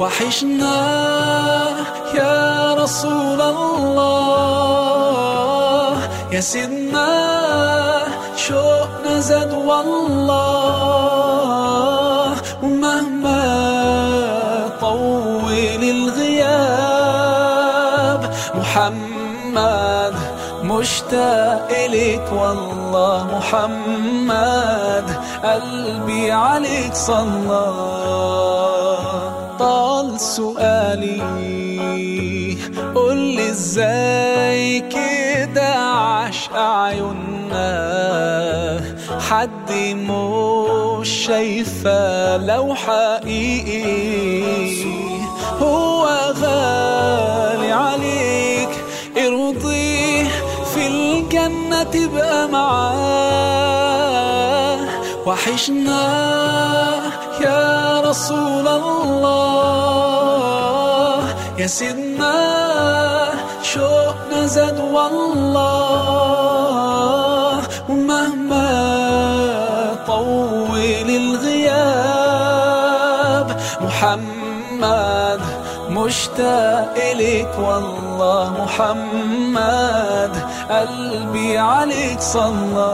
وحشنا يا رسول الله. يا سيدنا شوقنا زاد والله. ومهما طول الغياب محمد مشتاق إليك والله. محمد قلبي عليك صلى سؤالي. قل لي إزاي كده عاش عيوننا حد مش شايفة لو حقيقي. هو غالي عليك ارضيه في الجنة تبقى معاه. وحشنا يا رسول الله. يا سيدنا شوقنا زاد والله. ومهما طول الغياب محمد مشتاق إليك والله. محمد قلبي عليك صلى